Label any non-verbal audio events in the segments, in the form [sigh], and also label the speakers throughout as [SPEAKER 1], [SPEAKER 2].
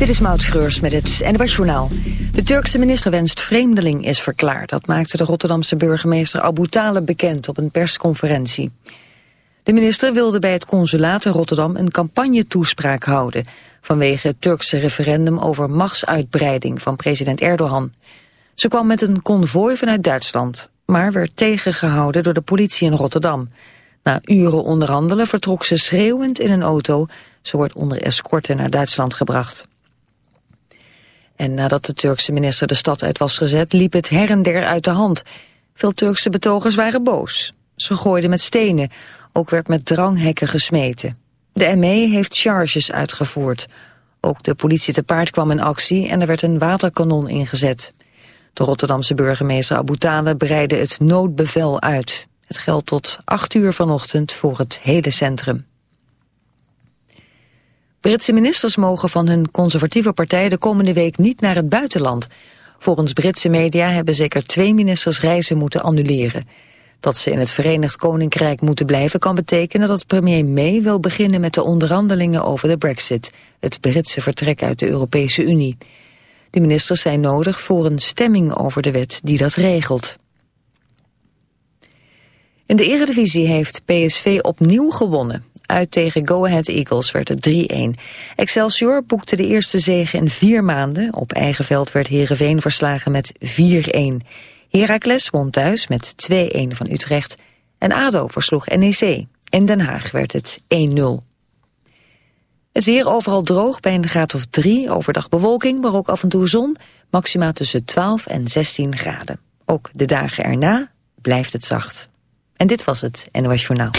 [SPEAKER 1] Dit is Maud Schreurs met het NWS Journaal. De Turkse minister wenst vreemdeling is verklaard. Dat maakte de Rotterdamse burgemeester Abu Talib bekend op een persconferentie. De minister wilde bij het consulaat in Rotterdam een campagnetoespraak houden... vanwege het Turkse referendum over machtsuitbreiding van president Erdogan. Ze kwam met een konvooi vanuit Duitsland, maar werd tegengehouden door de politie in Rotterdam. Na uren onderhandelen vertrok ze schreeuwend in een auto. Ze wordt onder escorte naar Duitsland gebracht. En nadat de Turkse minister de stad uit was gezet, liep het her en der uit de hand. Veel Turkse betogers waren boos. Ze gooiden met stenen. Ook werd met dranghekken gesmeten. De ME heeft charges uitgevoerd. Ook de politie te paard kwam in actie en er werd een waterkanon ingezet. De Rotterdamse burgemeester Abu Talib breidde het noodbevel uit. Het geldt tot 8 uur vanochtend voor het hele centrum. Britse ministers mogen van hun conservatieve partij de komende week niet naar het buitenland. Volgens Britse media hebben zeker twee ministers reizen moeten annuleren. Dat ze in het Verenigd Koninkrijk moeten blijven kan betekenen dat premier May wil beginnen met de onderhandelingen over de brexit, het Britse vertrek uit de Europese Unie. De ministers zijn nodig voor een stemming over de wet die dat regelt. In de Eredivisie heeft PSV opnieuw gewonnen. Uit tegen Go Ahead Eagles werd het 3-1. Excelsior boekte de eerste zege in vier maanden. Op eigen veld werd Heerenveen verslagen met 4-1. Heracles won thuis met 2-1 van Utrecht. En ADO versloeg NEC. In Den Haag werd het 1-0. Het weer overal droog bij een graad of 3. Overdag bewolking, maar ook af en toe zon. Maxima tussen 12 en 16 graden. Ook de dagen erna blijft het zacht. En dit was het NOS Journaal.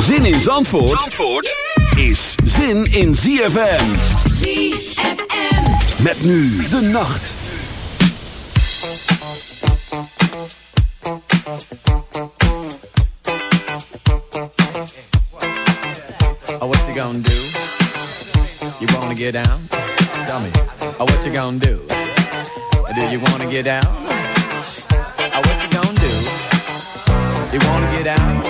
[SPEAKER 2] Zin in Zandvoort, Zandvoort is zin in ZFM. ZFM. Met nu de nacht.
[SPEAKER 3] Oh, what you gonna do? You wanna get down? Tell me. Oh, what you gonna do? Do you wanna get down? Oh, what you gonna do? You wanna get down?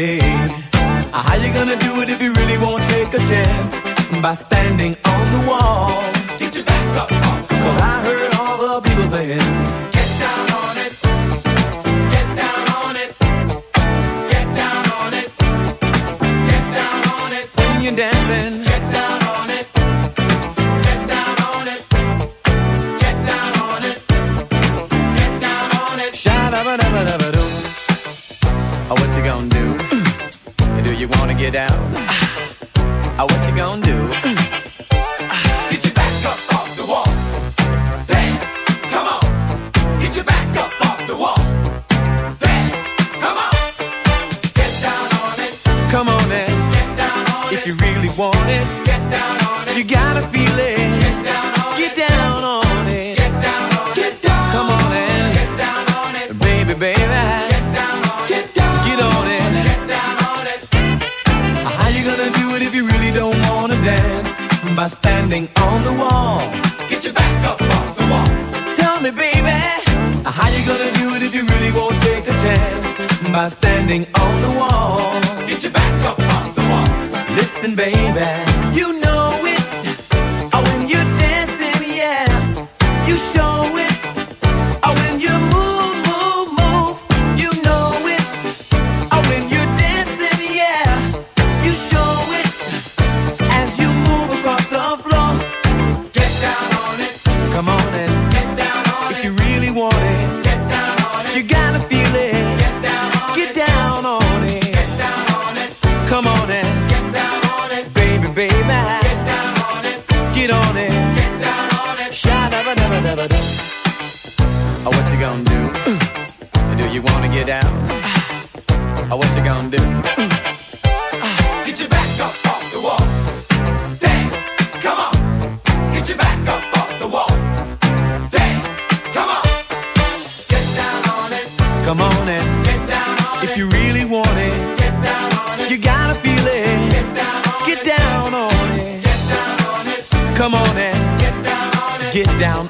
[SPEAKER 3] me, how you gonna do it if you really won't take a chance? By standing on the wall.
[SPEAKER 4] Get your back up off
[SPEAKER 3] Cause. I heard all the people saying,
[SPEAKER 4] Get down on it. Get down on it. Get down on it. Get down on it.
[SPEAKER 3] when you're dancing,
[SPEAKER 4] get on it. Get down on it. Shy, never, never, never do.
[SPEAKER 3] Oh, what you gonna do? [clears throat] do you wanna get down? Uh. oh, what you gonna do? [clears throat]
[SPEAKER 5] down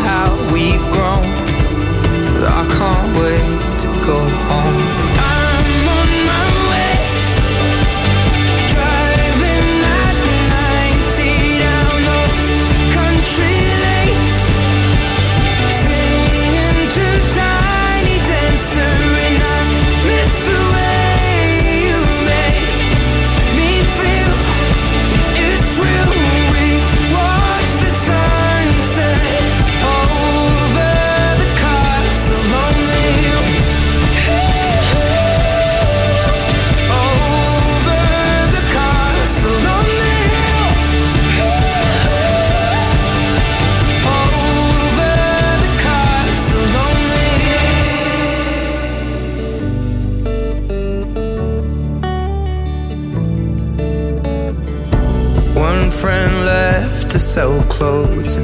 [SPEAKER 6] sell clothes.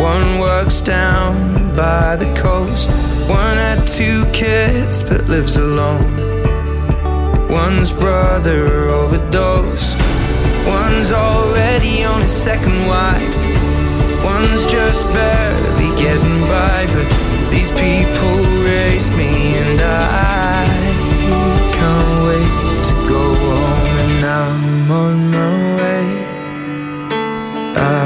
[SPEAKER 6] One works down by the coast. One had two kids but lives alone. One's brother overdosed. One's already on his second wife. One's just barely getting by. But these people race me and I can't wait to go home and I'm on my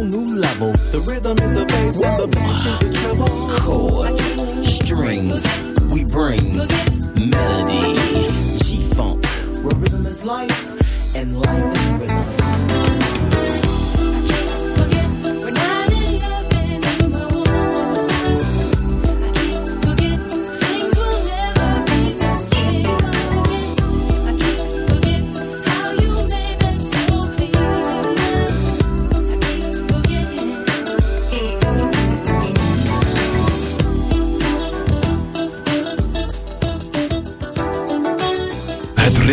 [SPEAKER 7] whole new level.
[SPEAKER 8] The rhythm is the bass and the bass is the treble.
[SPEAKER 7] Chords, strings, we bring melody. G-Funk, where rhythm is life and life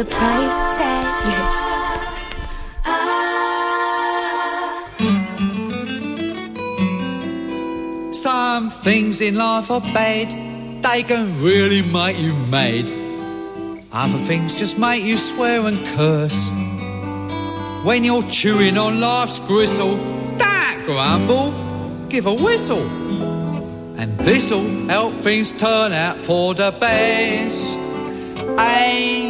[SPEAKER 9] The price tag.
[SPEAKER 10] Some things in life are bad, they can really make you mad. Other things just make you swear and curse. When you're chewing on life's gristle, don't grumble, give a whistle. And this'll help things turn out for the best. And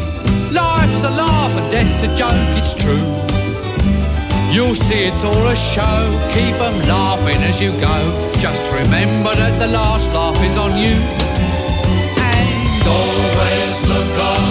[SPEAKER 10] Life's a laugh and death's a joke, it's true. You'll see it's all a show, keep 'em laughing as you go. Just remember that the last laugh is on you. And always look on